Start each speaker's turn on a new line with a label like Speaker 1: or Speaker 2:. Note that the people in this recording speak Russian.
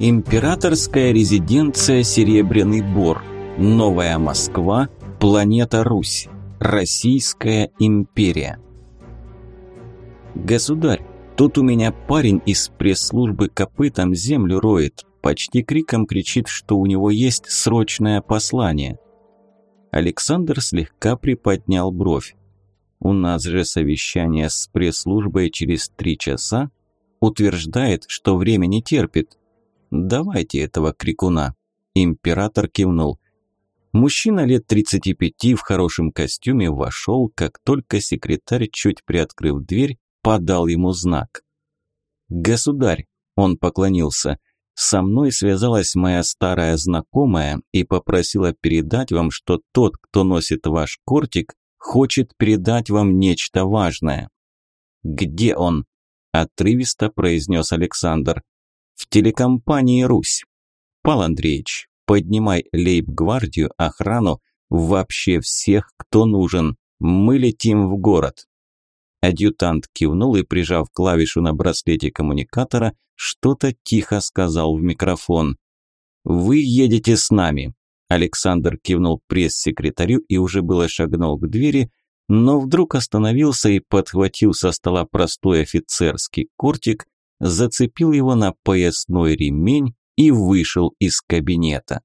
Speaker 1: Императорская резиденция Серебряный Бор. Новая Москва. Планета Русь. Российская империя. Государь, тут у меня парень из пресс-службы копытом землю роет. Почти криком кричит, что у него есть срочное послание. Александр слегка приподнял бровь. У нас же совещание с пресс-службой через три часа. Утверждает, что время не терпит. «Давайте этого крикуна». Император кивнул. Мужчина лет 35 в хорошем костюме вошел, как только секретарь, чуть приоткрыв дверь, подал ему знак. «Государь», – он поклонился, – «со мной связалась моя старая знакомая и попросила передать вам, что тот, кто носит ваш кортик, хочет передать вам нечто важное». «Где он?» – отрывисто произнес Александр в телекомпании «Русь». Пал Андреевич, поднимай лейб-гвардию, охрану, вообще всех, кто нужен. Мы летим в город. Адъютант кивнул и, прижав клавишу на браслете коммуникатора, что-то тихо сказал в микрофон. «Вы едете с нами». Александр кивнул пресс-секретарю и уже было шагнул к двери, но вдруг остановился и подхватил со стола простой офицерский куртик, зацепил его на поясной ремень и вышел из кабинета.